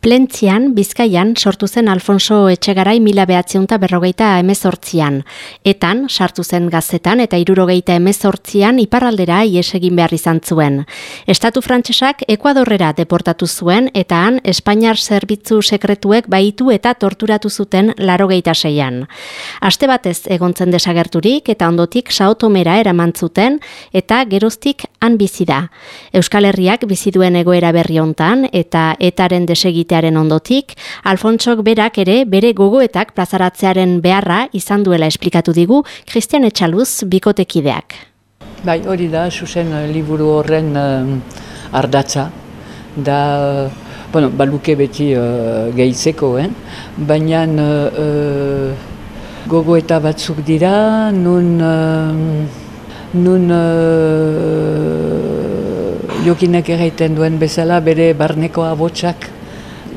Plentzian, Bizkaian, sortu zen Alfonso Etxegarai mila behatziunta berrogeita emezortzian. Etan, sartu zen gazetan eta irurogeita emezortzian iparraldera iesegin behar izan zuen. Estatu frantsesak Ekuadorrera deportatu zuen eta han Espainiar zerbitzu sekretuek baitu eta torturatu zuten larogeita seian. Aste batez egontzen desagerturik eta ondotik saotomera eraman zuten eta geroztik han bizi da. Euskal Herriak bizi duen egoera berri hontan eta etaren desegit egitearen ondotik, Alfontsok berak ere bere gogoetak plazaratzearen beharra izan duela esplikatu digu Christian Etxaluz bikotekideak. Bai, hori da, susen eh, liburu horren uh, ardatza, da, uh, bueno, baluke beti uh, gehitzeko, eh? baina uh, gogoeta batzuk dira, nun, uh, nun jokinek erraiten duen bezala bere barneko abotsak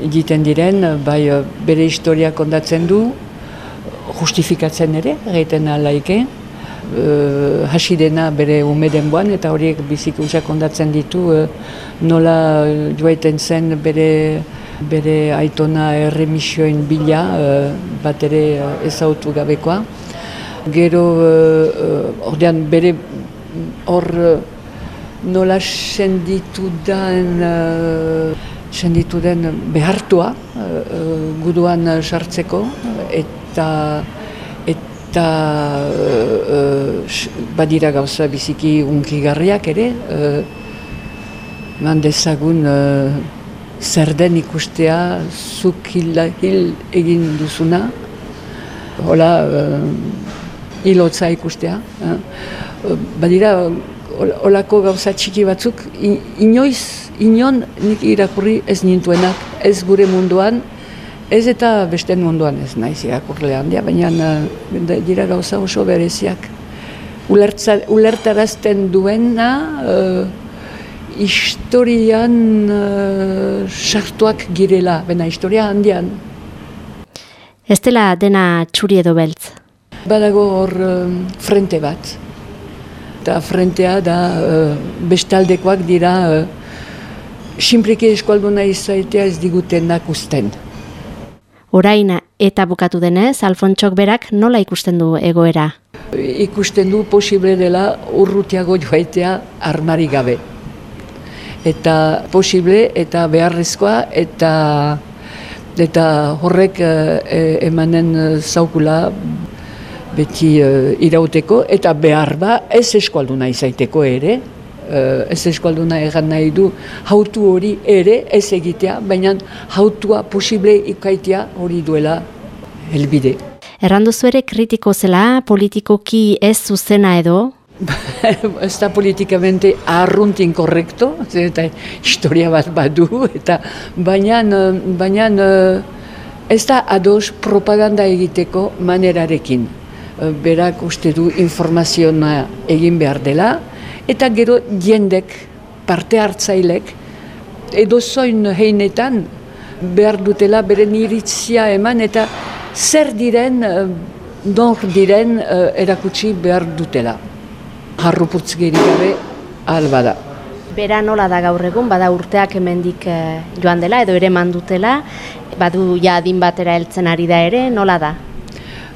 egiten diren, bai eh, bere historia kondatzen du, justifikatzen ere, egiten alaike, uh, hasi dena bere ume denboan, eta horiek bizikuntza kondatzen ditu, uh, nola joaiten zen bere, bere aitona erremisioen bila, uh, bat ere uh, ezautu gabekoa. Gero, uh, ordean, bere hor nola senditu den senditu den behartua uh, guduan sartzeko eta eta uh, badira gauza biziki unkigarriak ere uh, mandezagun uh, zer den ikustea zuk hil, egin duzuna. Hola hilotza ikustea uh, badira olako gauza txiki batzuk inoiz, inon nik irakurri ez nintuenak, ez gure munduan, ez eta beste munduan ez naiz irakurle handia, baina uh, dira gauza oso bereziak. Ulertarazten duena uh, historian uh, sartuak girela, baina historia handian. Ez dela dena txuri edo beltz? Badago hor frente bat, eta frentea da bestaldekoak dira simpliki eskualduna izaitea ez digutenak usten. Orain eta bukatu denez, Alfontxok berak nola ikusten du egoera? Ikusten du posible dela urrutiago joaitea armari gabe. Eta posible eta beharrezkoa eta eta horrek uh, emanen zaukula beti uh, irauteko eta behar ba ez eskualduna izaiteko ere, uh, ez eskualduna egan nahi du hautu hori ere ez egitea, baina hautua posible ikaitea hori duela helbide. Erranduzu ere kritiko zela politikoki ez zuzena edo? ez da politikamente arruntin korrekto, eta historia bat badu, eta baina, baina ez da ados propaganda egiteko manerarekin. Eh, berak uste du informazioa egin behar dela, eta gero jendek, parte hartzailek, edo zoin heinetan behar dutela beren iritzia eman, eta zer diren, eh, diren eh, erakutsi behar dutela. Harrupurtz geri gabe, albada. Bera nola da gaur egun, bada urteak hemendik joan dela, edo ere mandutela, badu ja adin batera heltzen ari da ere, nola da?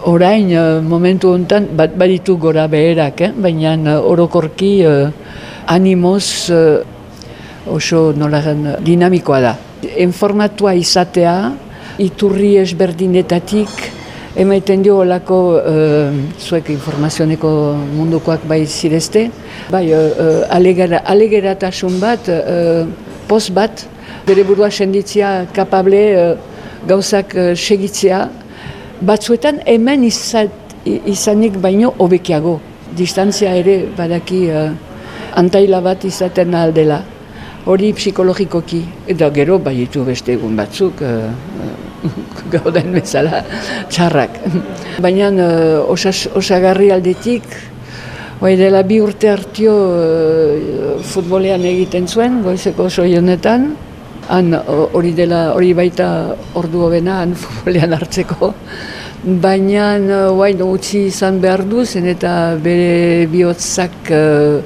Orain, uh, momentu honetan, bat baditu gora beherak, eh? baina uh, orokorki uh, animoz uh, oso nolaren dinamikoa da. Informatua izatea, iturri esberdinetatik, emaiten dio olako uh, zuek informazioneko mundukoak bai zirezte, bai uh, alegera, alegeratasun bat, uh, post bat, bere burua senditzia kapable gauzak segitzea, batzuetan hemen izat, izanik baino hobekiago. Distantzia ere badaki uh, antaila bat izaten aldela. Hori psikologikoki, eta gero baitu beste egun batzuk, uh, gauden bezala, txarrak. Baina uh, osas, osagarri aldetik, Bai dela bi urte hartio uh, futbolean egiten zuen, goizeko soionetan, han hori dela hori baita ordu hobena han futbolean hartzeko. Baina uh, utzi izan behar du zen eta bere bihotzak uh,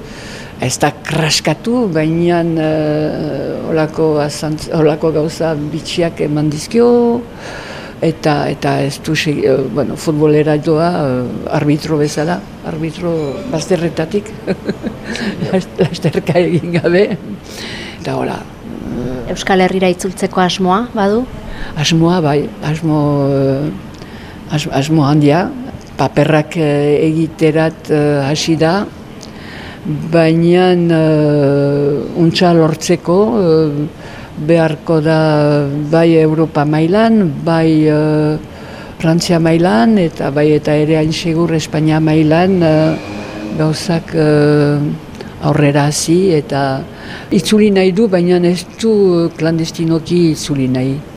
ez da kraskatu, baina uh, olako, azantz, olako gauza bitxiak eman dizkio, eta eta ez du uh, bueno, futbolera doa arbitro bezala, arbitro bazterretatik, lasterka egin gabe, eta hola. Euskal Herrira itzultzeko asmoa, badu? Asmoa, bai, asmo, asmo handia, paperrak egiterat hasi da, baina uh, untsa lortzeko uh, beharko da bai Europa mailan, bai uh, Frantzia mailan eta bai eta ere hain segur Espainia mailan uh, gauzak uh, aurrera hasi eta itzuli nahi du, baina ez du klandestinoki itzuli nahi.